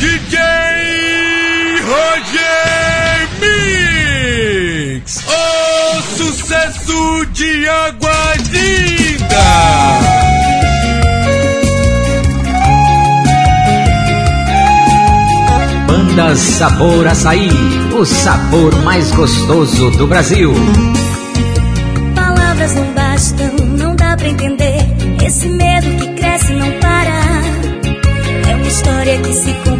DJ Roger Mix. O sucesso de Aguadinda. Banda Sabor Açaí, o sabor mais gostoso do Brasil. Palavras não bastam, não dá pra entender. Esse medo que cresce não para. É uma história que se cumpre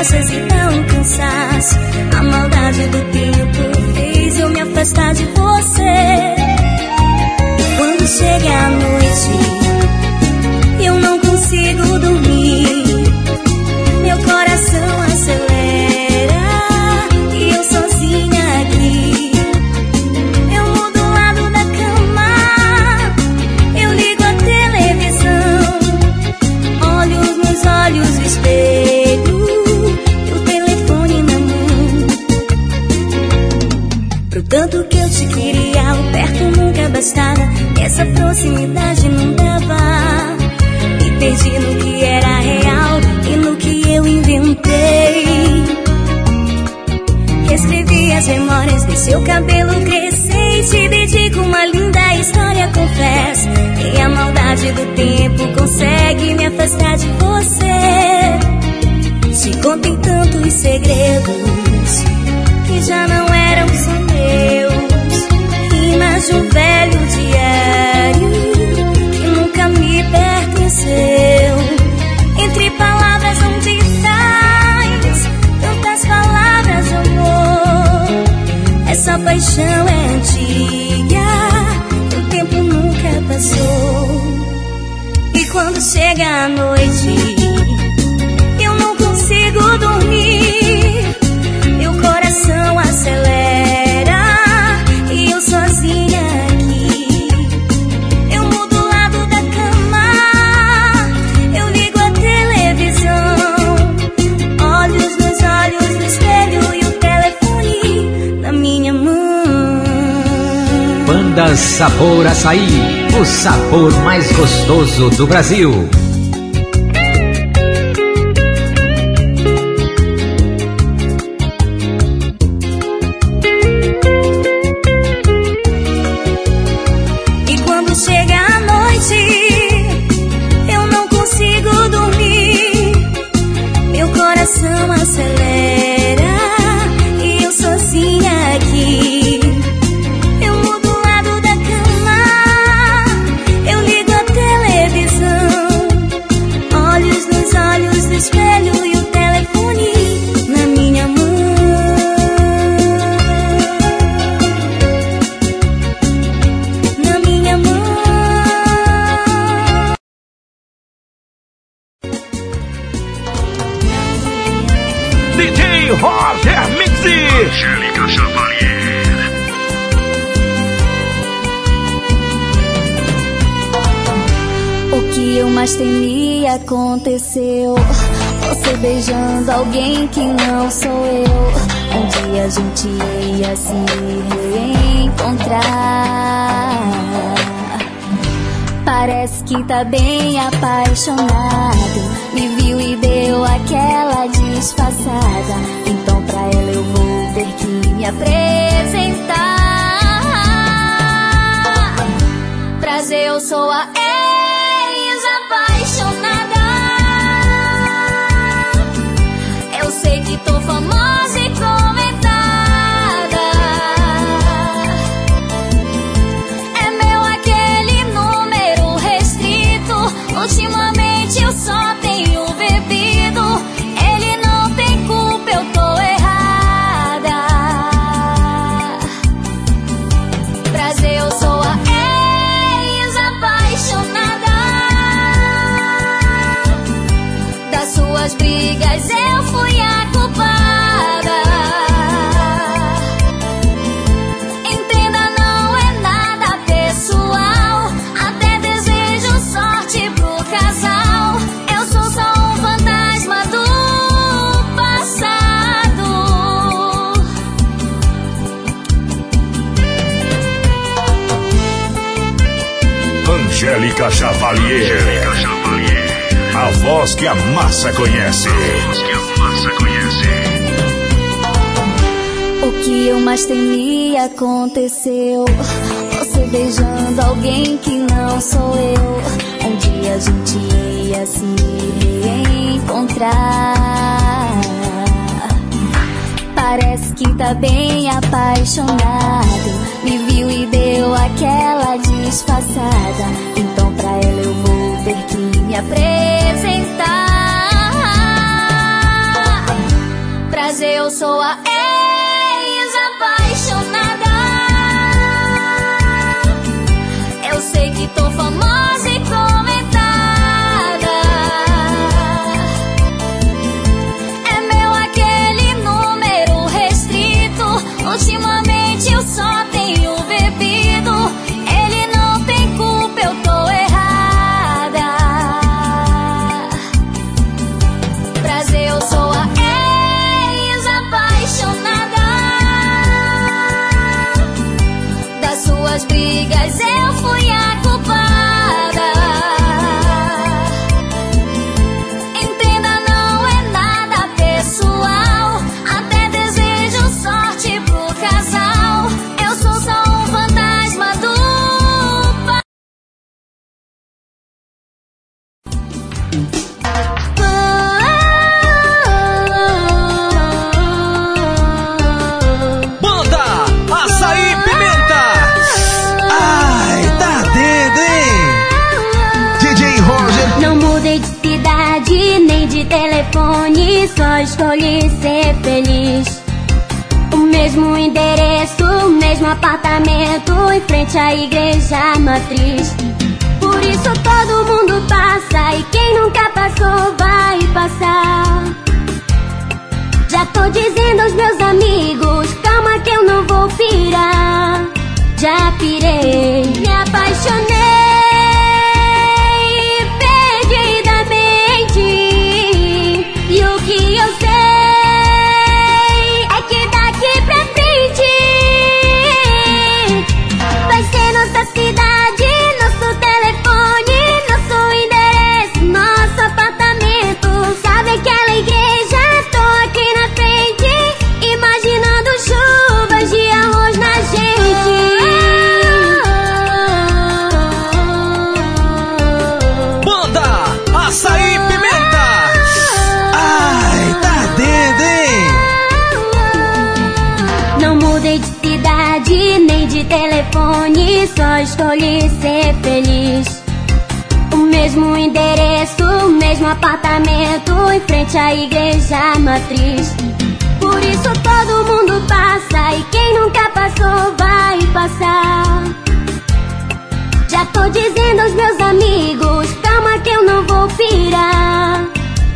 e tão cansaço. A maldade do tempo fez eu me afastar de você. nossa proximidade não dava. Me perdi no que era real e no que eu inventei. Escrevi as memórias de seu cabelo crescer e te dedico uma linda história, confesso. E a maldade do tempo consegue me afastar de você. Te contem tantos segredos que já não paixão é antiga, o tempo nunca passou. E quando chega a noite. Mirinda Sabor Açaí, o sabor mais gostoso do Brasil. tá bem. Que a massa conhece. Que a massa conhece. O que eu mais temi aconteceu. Você beijando alguém que não sou eu. Um dia a gente ia se reencontrar. Parece que tá bem apaixonado. Me viu e deu aquela disfarçada. Então pra ela eu vou ter que me apresentar. Prazer, eu sou a Cause matriz. Por isso todo mundo passa e quem nunca passou vai passar. Já tô dizendo aos meus amigos, calma que eu não vou pirar.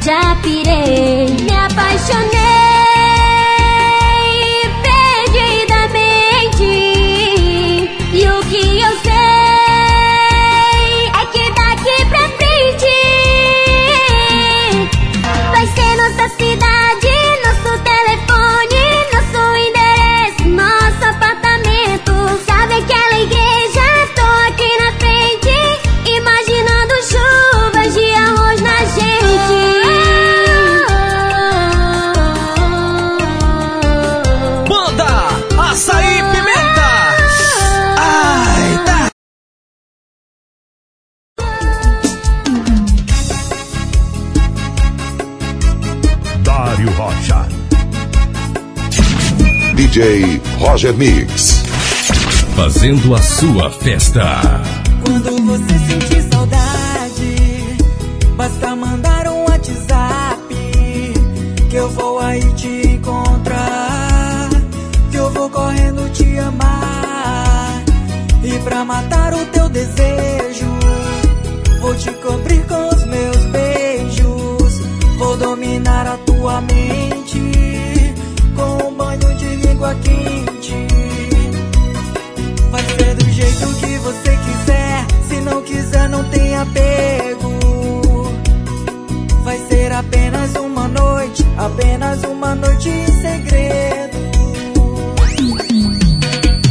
Já pirei, Roger Mix. fazendo a sua festa. Quando você Vai ser apenas uma noite, apenas uma noite em segredo.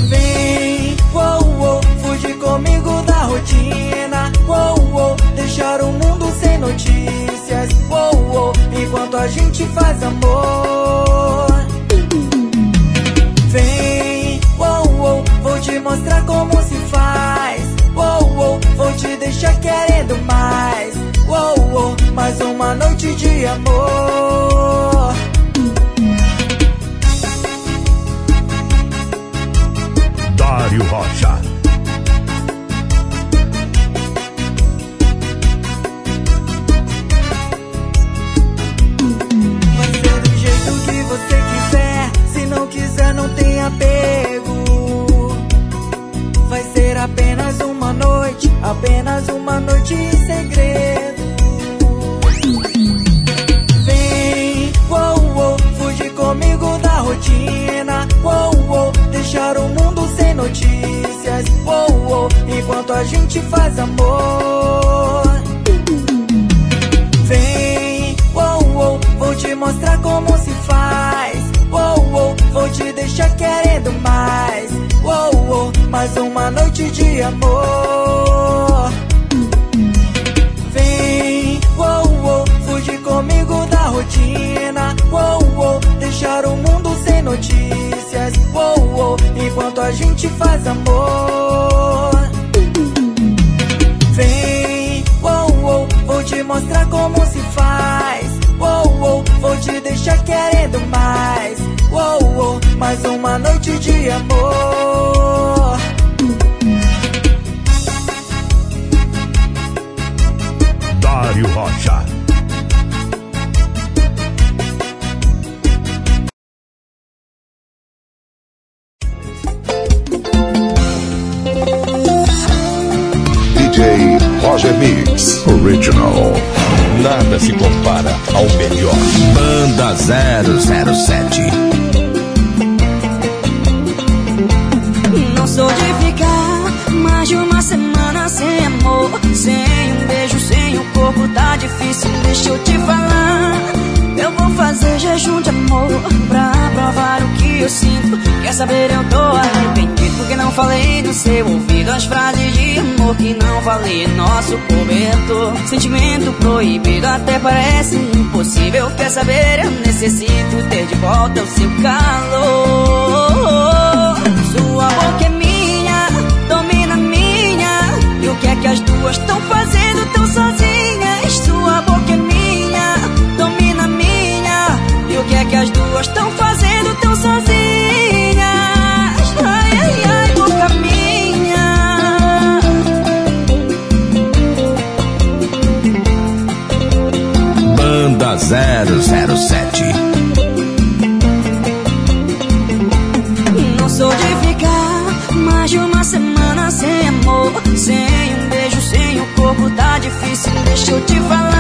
Vem, uou, uou, fugir comigo da rotina. Uou, uou, deixar o mundo sem notícias. Uou, uou, enquanto a gente faz amor. Vem, uou, uou, vou te mostrar como se te deixar querendo mais. Mais uma noite de amor. Não em nosso cobertor. Sentimento proibido até parece impossível. Quer saber, eu necessito ter de volta o seu calor. Sua boca é minha, domina minha. E o que é que as duas estão fazendo tão sozinhas? Sua boca é minha, domina minha. E o que é que as duas estão fazendo tão sozinhas? 007. Não sou de ficar mais de uma semana sem amor, sem um beijo, sem o corpo, tá difícil, deixa eu te falar.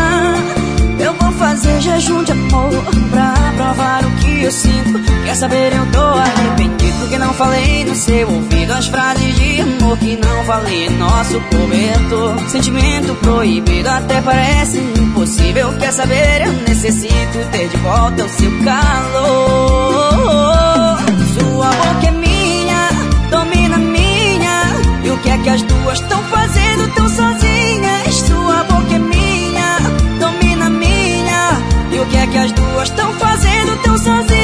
Amor pra provar o que eu sinto. Quer saber, eu tô arrependido porque não falei no seu ouvido as frases de amor que não falei nosso cobertor. Sentimento proibido até parece impossível. Quer saber, eu necessito ter de volta o seu calor. Sua boca é minha, domina minha. E o que é que as duas estão fazendo o que é que as duas estão fazendo tão sozinhas?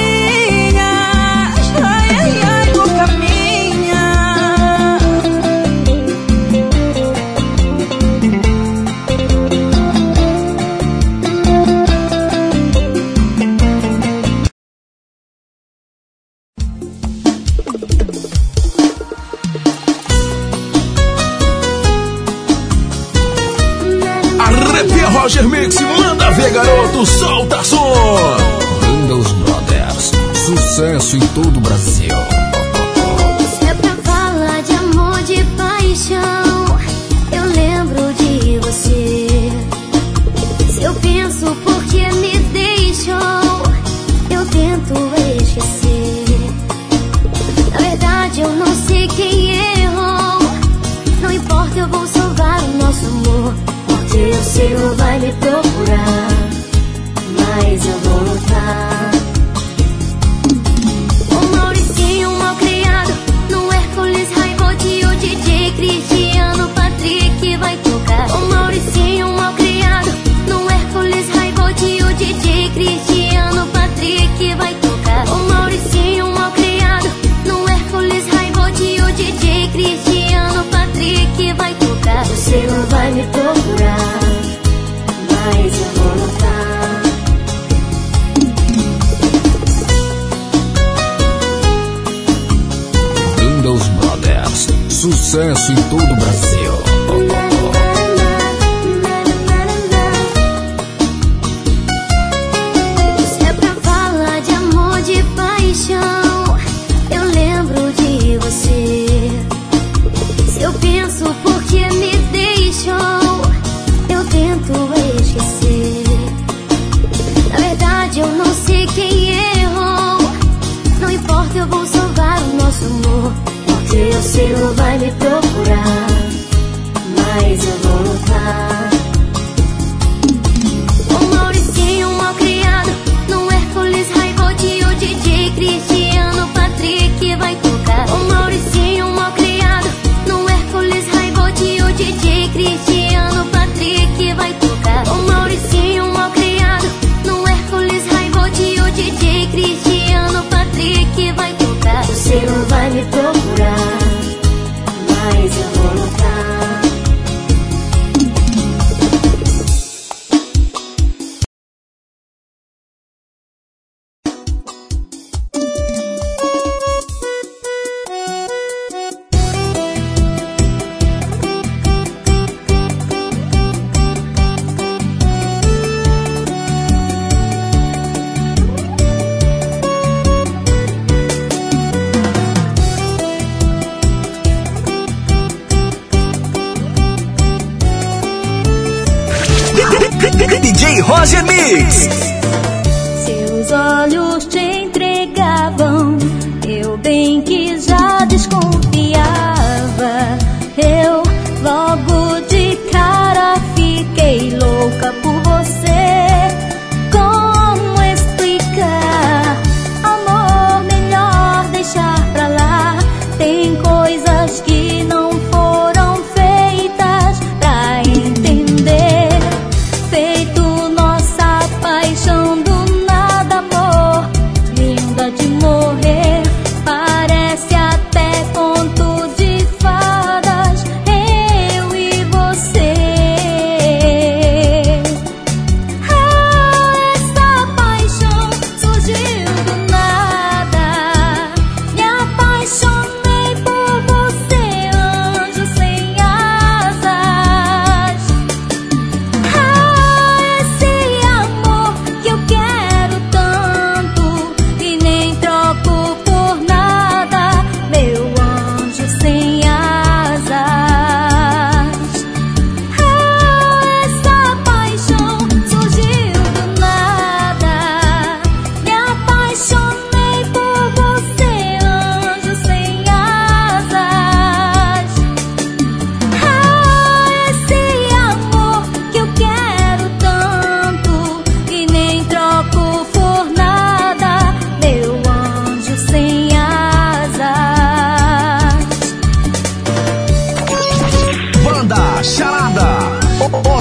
Loja Mix.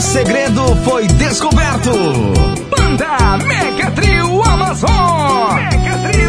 segredo foi descoberto. Banda Mega Trio Amazon. Mega Trio.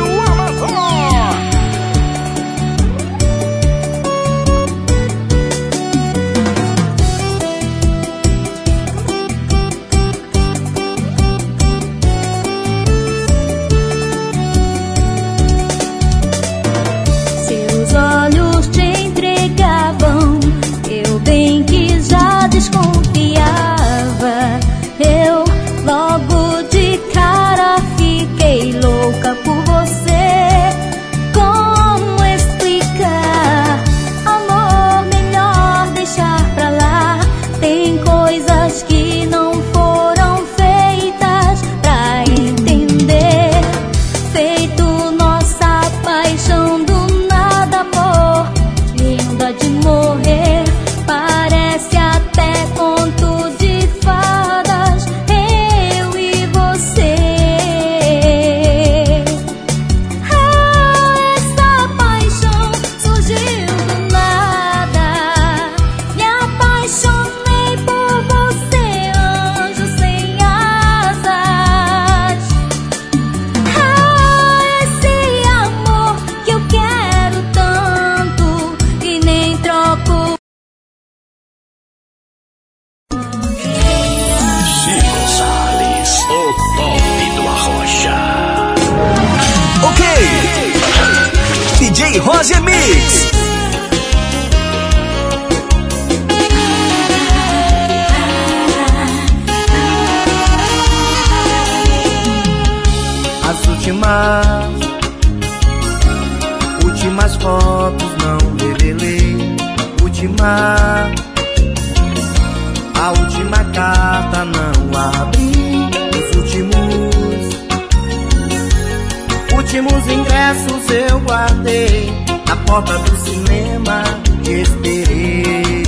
últimos ingressos eu guardei Na porta do cinema esperei.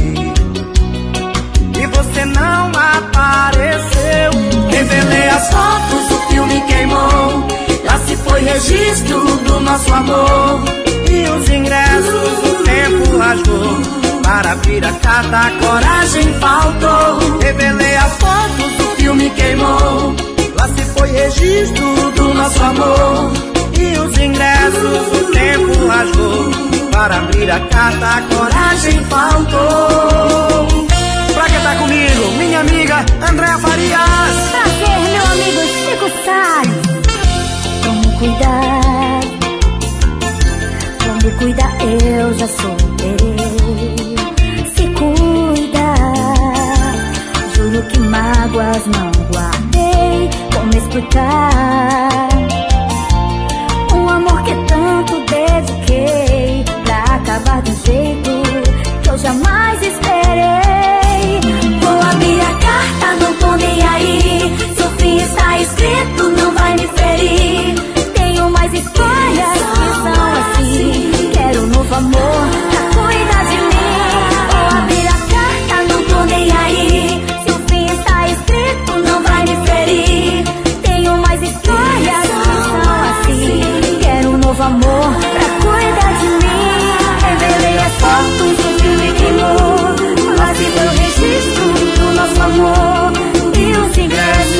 E você não apareceu. Revelei as fotos, o filme queimou. Lá se foi registro do nosso amor. E os ingressos o tempo rasgou. Para piracata a coragem faltou. Revelei as fotos, o filme queimou. Lá se foi registro do nosso amor. E os ingressos o tempo rasgou. Para abrir a carta a coragem faltou. Pra que tá comigo, minha amiga Andréa Farias. Prazer, meu amigo Chico Salles Como cuidar? Como cuidar, eu já superei. Se cuida Juro que mágoas não guardei. Como explicar? dediquei pra acabar do jeito que eu jamais esperei. Vou abrir a carta, não tô nem aí. Seu fim está escrito, não vai me ferir. Tenho mais escolhas. amor, Deus em graça.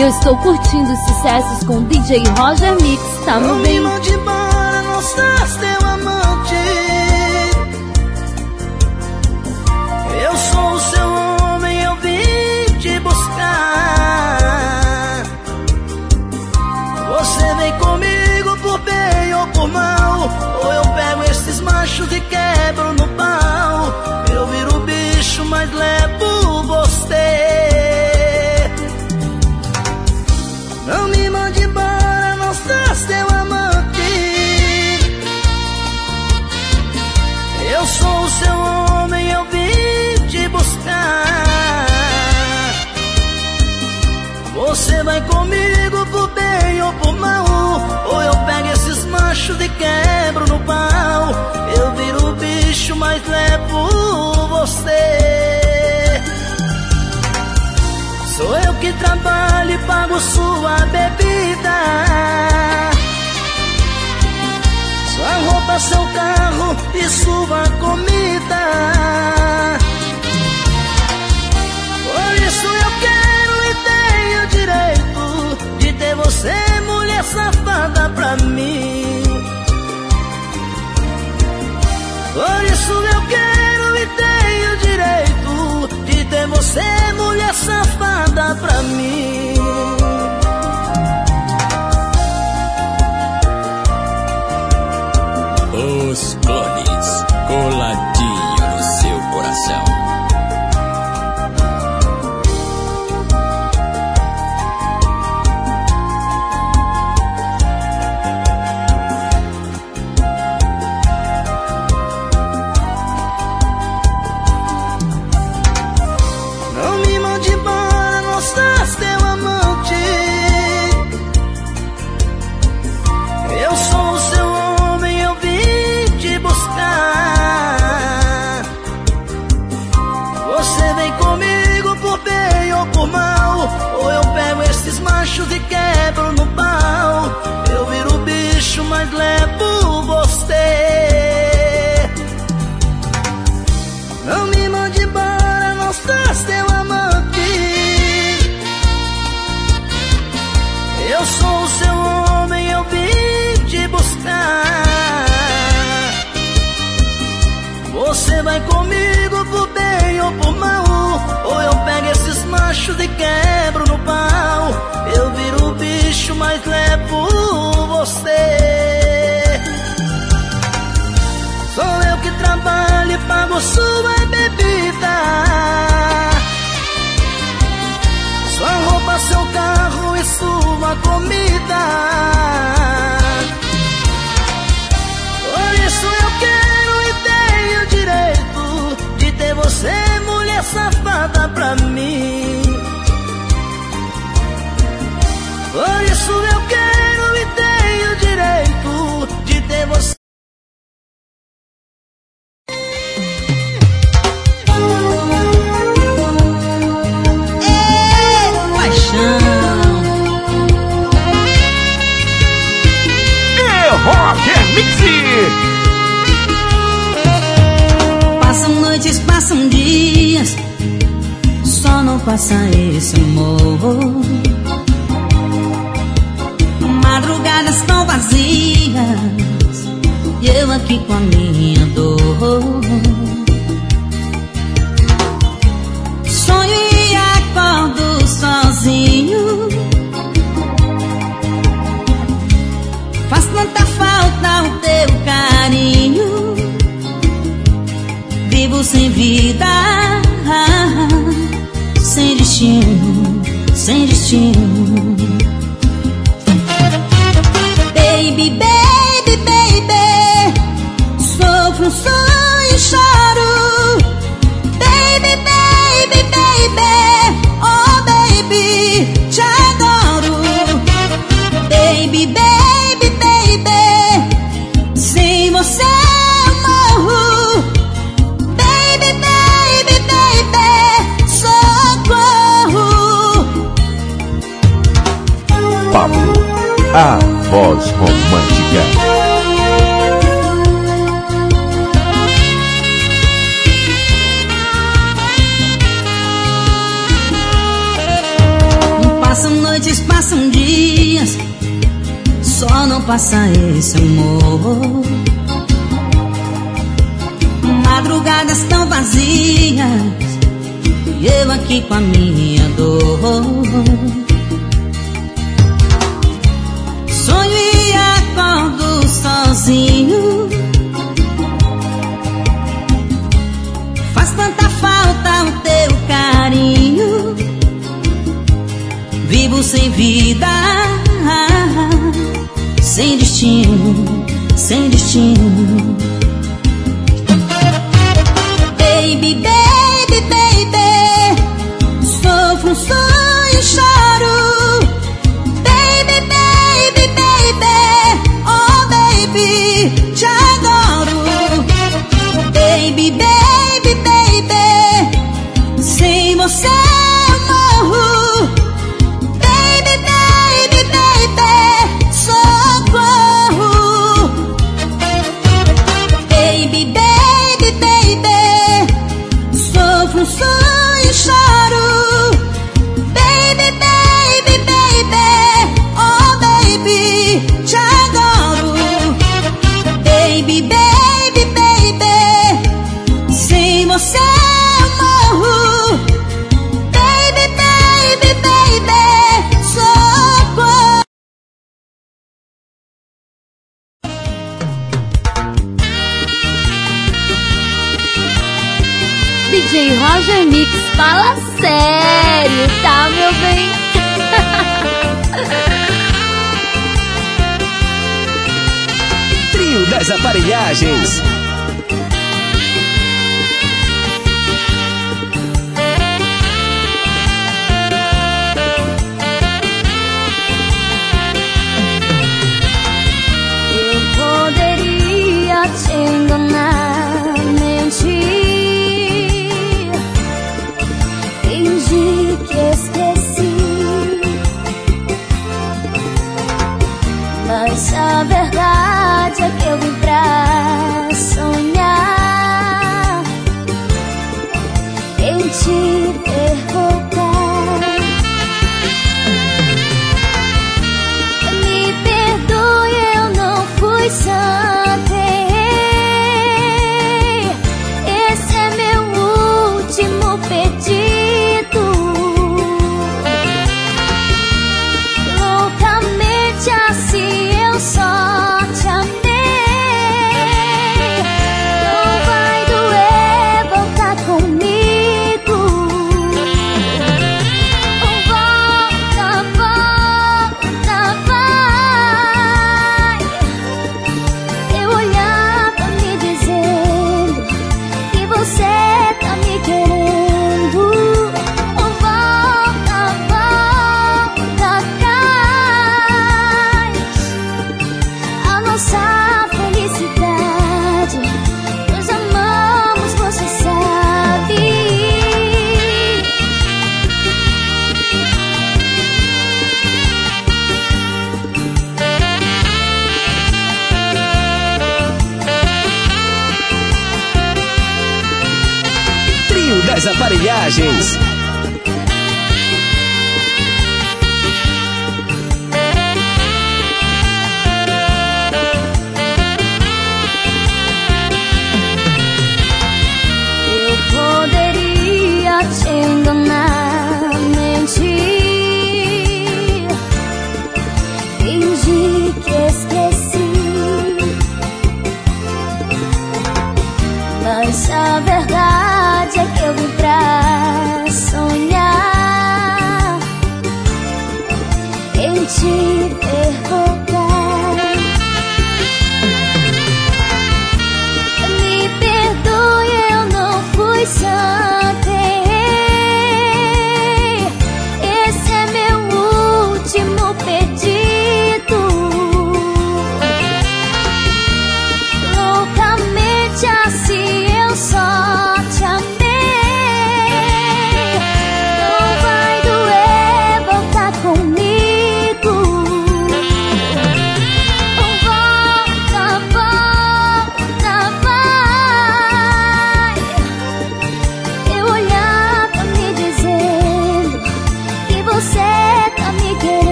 E eu estou curtindo os sucessos com o DJ Roger Mix, tá no bem. trabalho e pago sua bebida. Sua roupa, seu carro e sua comida. você, mulher safada, pra mim. faça esse amor. Madrugadas tão vazias, e eu aqui com a minha dor. Sonho e acordo sozinho. Faz tanta falta o teu carinho. Vivo sem vida destino, sem destino. Baby, baby, baby, sofro, sofro. a voz romântica. Passam noites, passam dias, só não passa esse amor. Madrugadas tão vazias, e eu aqui com a minha dor. sozinho. Faz tanta falta o teu carinho. Vivo sem vida, sem destino, sem destino. Baby, baby, baby, sofro um sonho chato. Embalagens.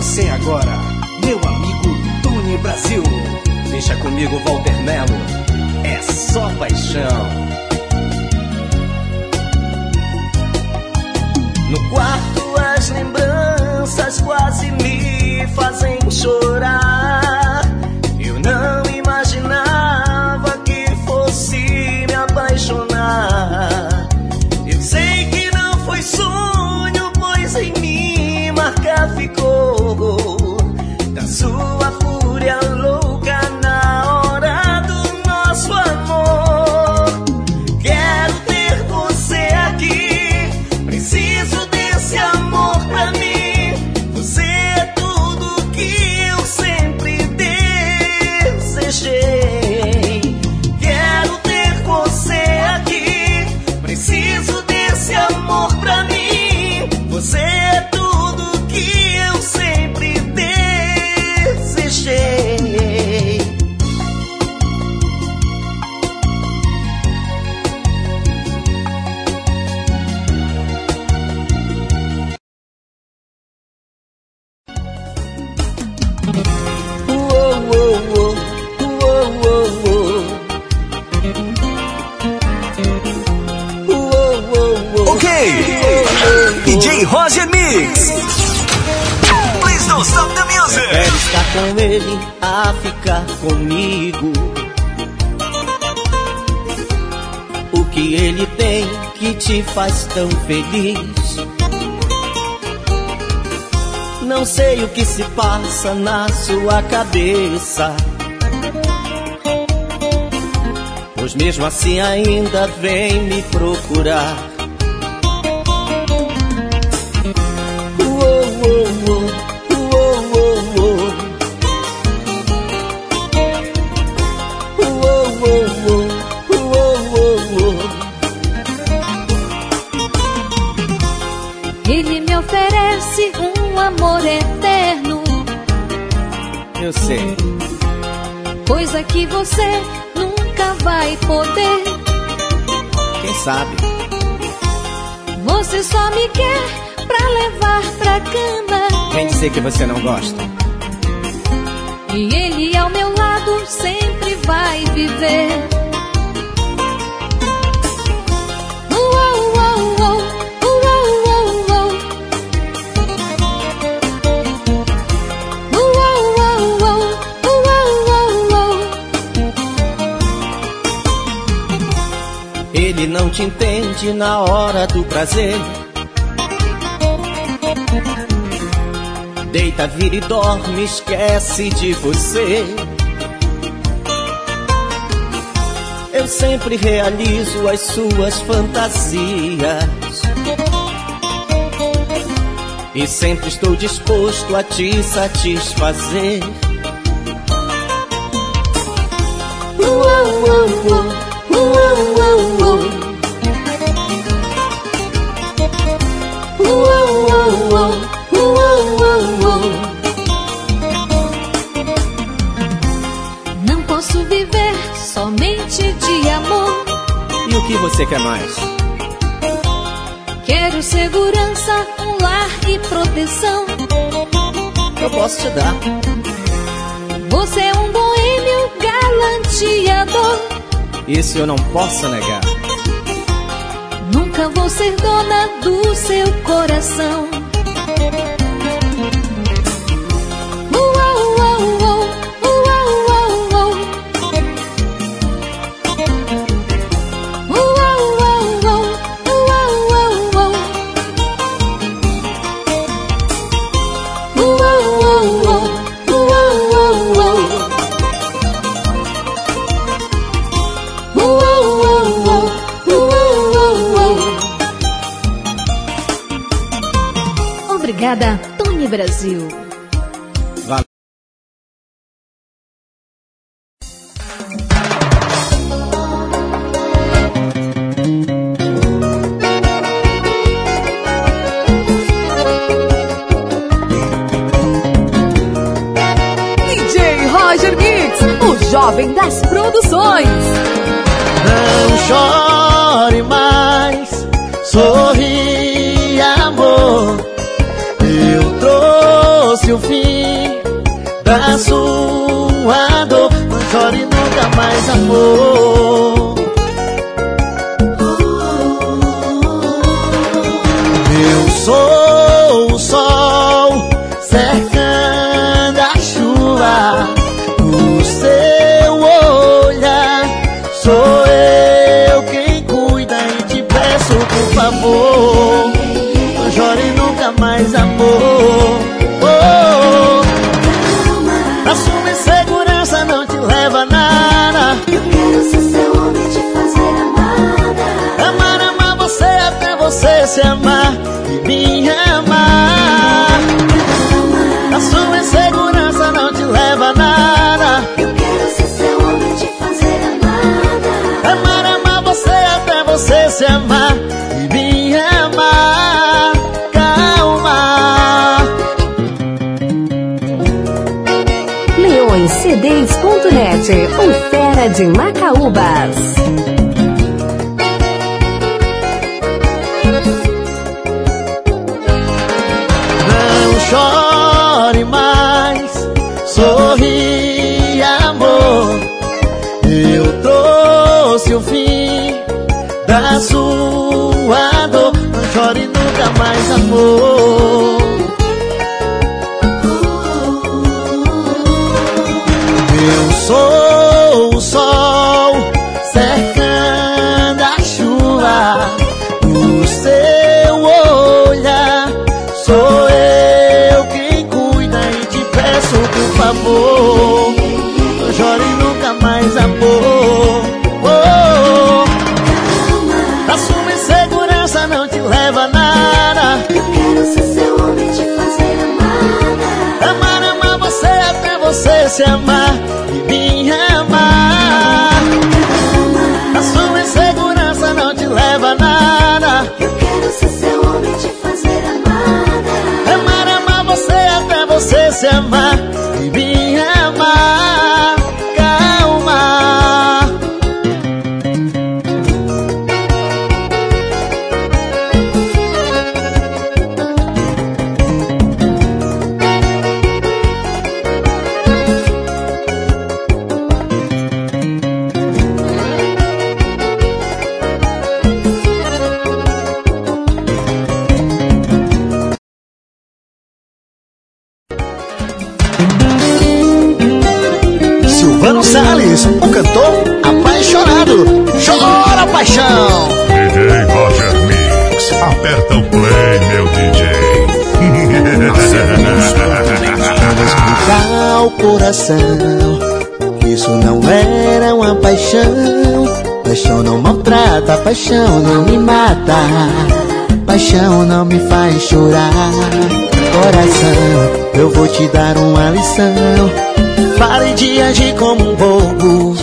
você agora, meu amigo Tune Brasil. Deixa comigo, Walter Melo. É só paixão. No quarto, as lembranças quase me fazem chorar. Eu não tão feliz. Não sei o que se passa na sua cabeça. Pois mesmo assim ainda vem me procurar. sei que você não gosta. E ele ao meu lado sempre vai viver. Ele não te entende na hora do prazer. deita, vira e dorme, esquece de você. Eu sempre realizo as suas fantasias. E sempre estou disposto a te satisfazer. Uou, uou, uou, uou, uou, uou. que você quer mais? Quero segurança, um lar e proteção. Eu posso te dar. Você é um boêmio galanteador. Isso eu não posso negar. Nunca vou ser dona do seu coração. chore mais, sorri, amor. Eu trouxe o fim da sua dor. Não chore nunca mais, amor. Eu sou coração. Pare de agir como um bobo.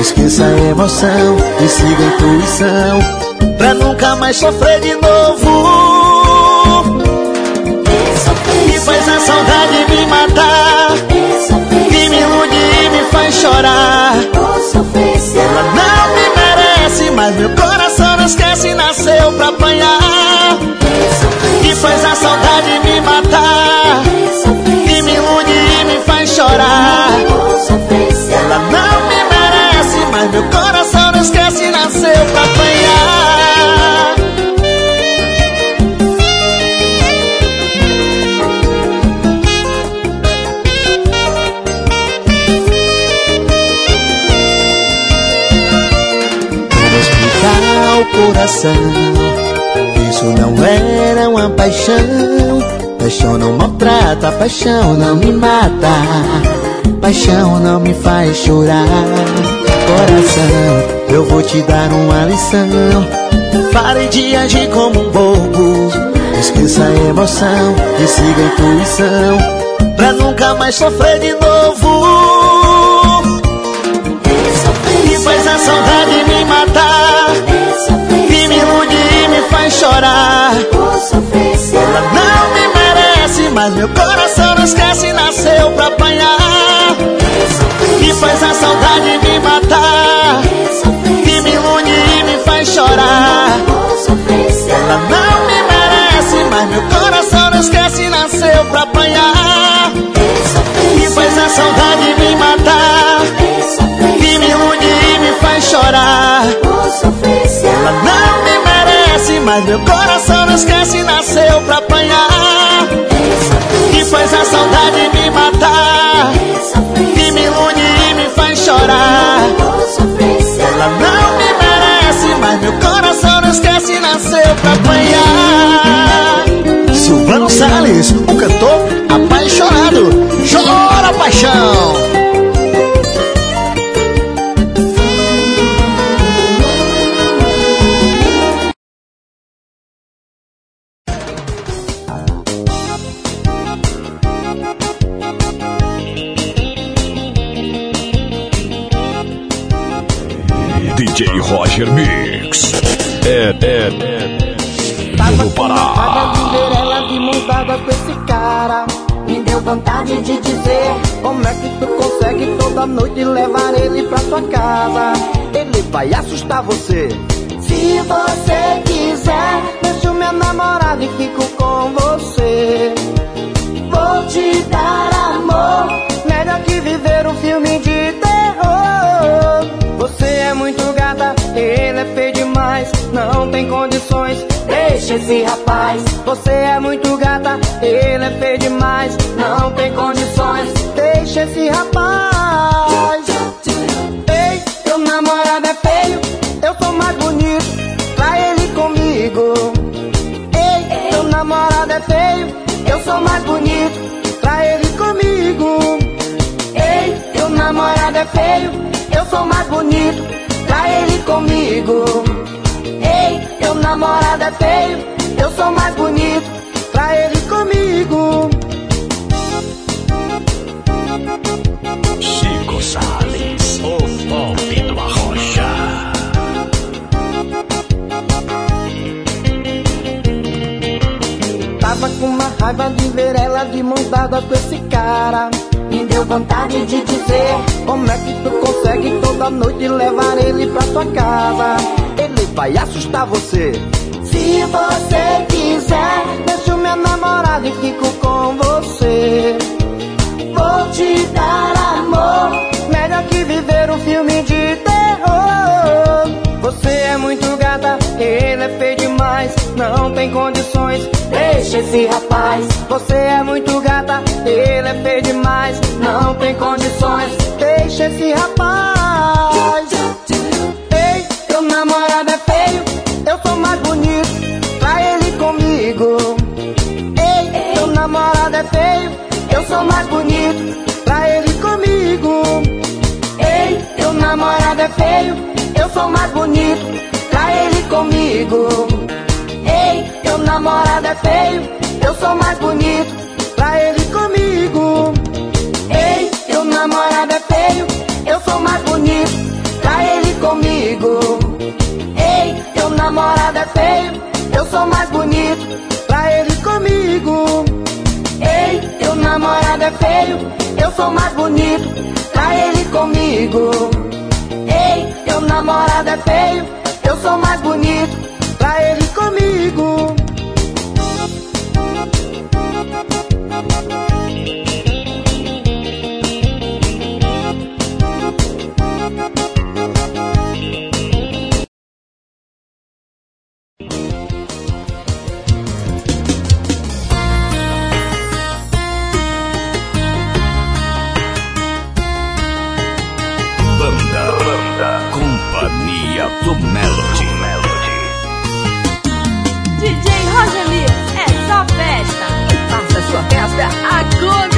Esqueça a emoção e siga a intuição. Pra nunca mais sofrer de novo. E faz a saudade me matar. Que me ilude e me faz chorar. Ela não me merece, mas meu coração não esquece. Nasceu pra apanhar. E faz a saudade me matar. Coração. Isso não era uma paixão. Paixão não maltrata, paixão não me mata. Paixão não me faz chorar. Coração, eu vou te dar uma lição. Pare de agir como um bobo. Esqueça a emoção e siga a intuição. Pra nunca mais sofrer de novo. E faz a saudade me matar. Faz chorar. Ela não me merece, mas meu coração não esquece. Nasceu pra apanhar. E faz a saudade me matar. E me ilude e me faz chorar. Ela não me merece, mas meu coração não esquece. Nasceu pra apanhar. E faz a saudade me matar. E me ilude e me faz chorar. Ela não mas meu coração não esquece. Nasceu pra apanhar. E faz a saudade me matar. E me ilude e me faz chorar. Ela não me merece, mas meu coração não esquece. Nasceu pra apanhar. Condições. Deixa esse rapaz. Você é muito gata, ele é feio demais, não tem condições. Deixa esse rapaz. Ei, teu namorado é feio, eu sou mais bonito, pra ele comigo. Ei, teu namorado é feio, eu sou mais bonito, pra ele comigo. Ei, teu namorado é feio, namorado é feio, eu sou mais bonito, pra ele comigo. Ei, teu namorado é feio, eu sou mais bonito, pra ele comigo. Ei, teu namorado é feio, eu sou mais bonito, pra ele comigo. Ei, teu namorado é feio, eu sou mais bonito, pra ele comigo. Ei, teu namorado é feio, eu sou mais bonito, pra ele comigo. Banda, Companhia sua festa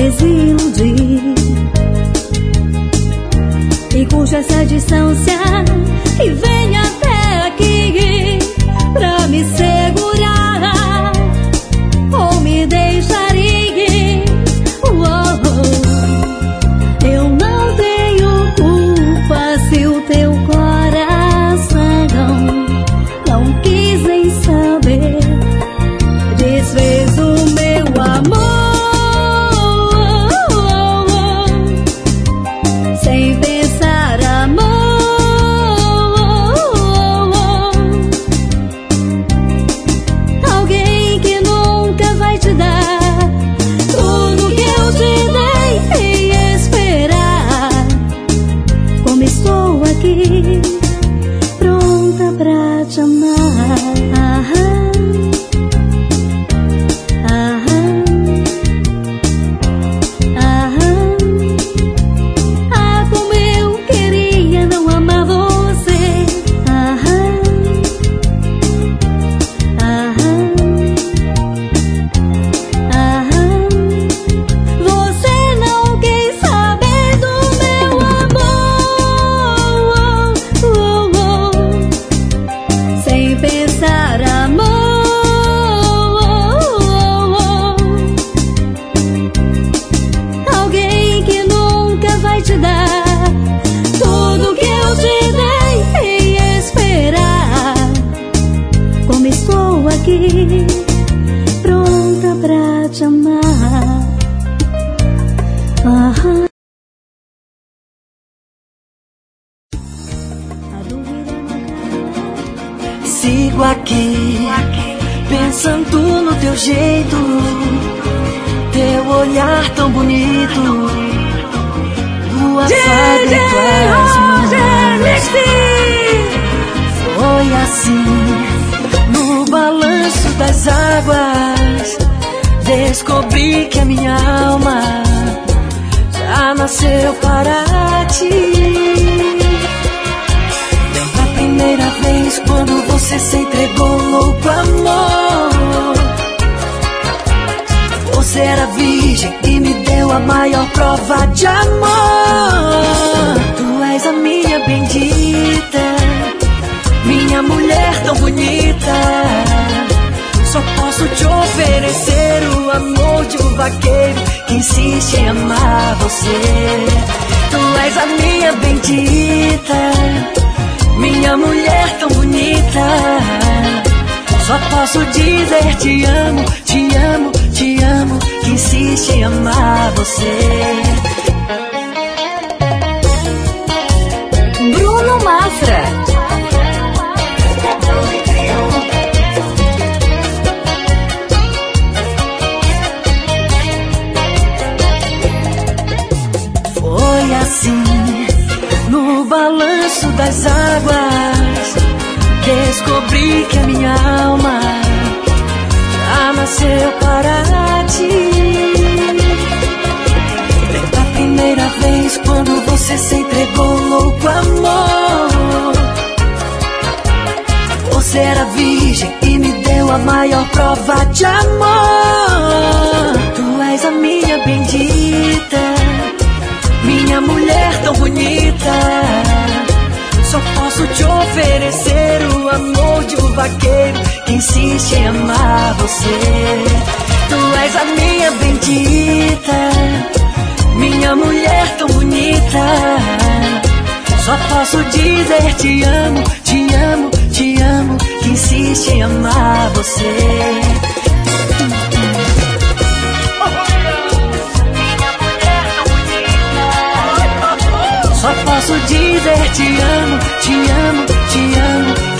Desfez o meu amor assim, no balanço das águas, descobri que a minha alma já nasceu para ti primeira vez quando você se entregou louco amor. Você era virgem e me deu a maior prova de amor. Tu és a minha bendita, minha mulher tão bonita. Só posso te oferecer o amor de um vaqueiro que insiste em amar você. Tu és a minha bendita minha mulher tão bonita. Só posso dizer te amo, te amo, te amo, que insiste em amar você. Das águas, descobri que a minha alma já nasceu para ti. Pela primeira vez, quando você se entregou louco amor. Você era virgem e me deu a maior prova de amor. Tu és a minha bendita minha mulher tão bonita. Só posso te oferecer o amor de um vaqueiro que insiste em amar você. Tu és a minha bendita, minha mulher tão bonita. Só posso dizer te amo, te amo, te amo, que insiste em amar você. Só posso dizer te amo, te amo, te amo.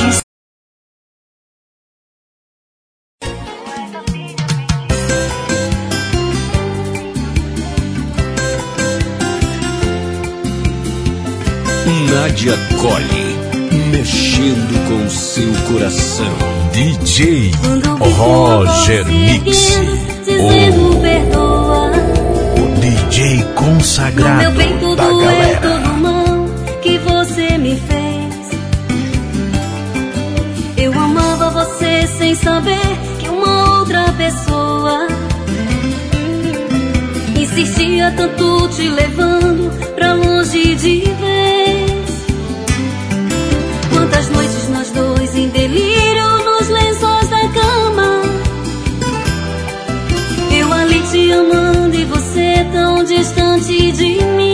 Nádia Colli, mexendo com seu coração. DJ Roger Mix. O, o DJ consagrado da galera. Sem saber que uma outra pessoa insistia tanto te levando pra longe de vez. Quantas noites nós dois em delírio nos lençóis da cama. Eu ali te amando e você tão distante de mim.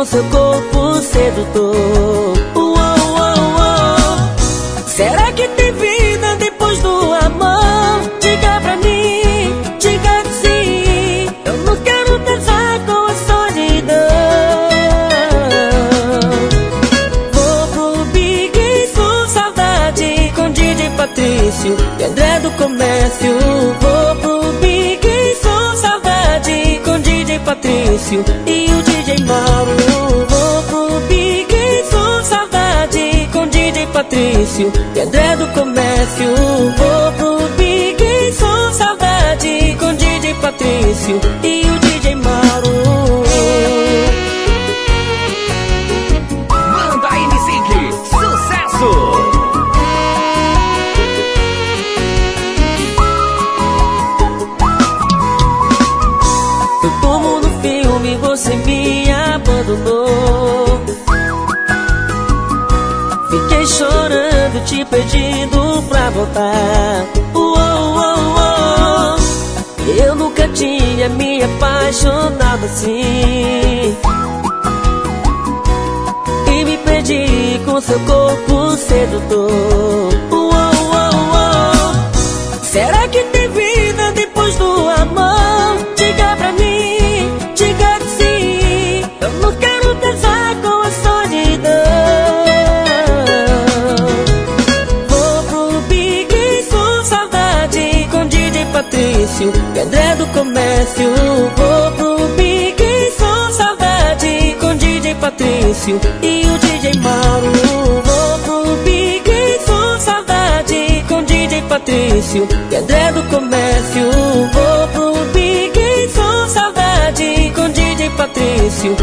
Com seu corpo sedutor. Uou, uou, uou. Será que tem vida depois do amor? Diga pra mim, diga sim. Eu não quero dançar com a solidão. Vou pro Big Sul, saudade com DJ Patrício e André do Comércio. Vou pro Big Sul, saudade com DJ Patrício Patrício e André do Comércio. Vou pro Big Sul, saudade com DJ Patrício e o pedindo pra voltar. Uou, uou, uou. Eu nunca tinha me apaixonado assim. E me perdi com seu corpo sedutor. E André do Comércio. Vou pro Big Sul, saudade com DJ Patrício e o DJ Mauro. Vou pro Big Sul, saudade com DJ Patrício e do Comércio. Vou pro Big Sul, saudade com DJ Patrício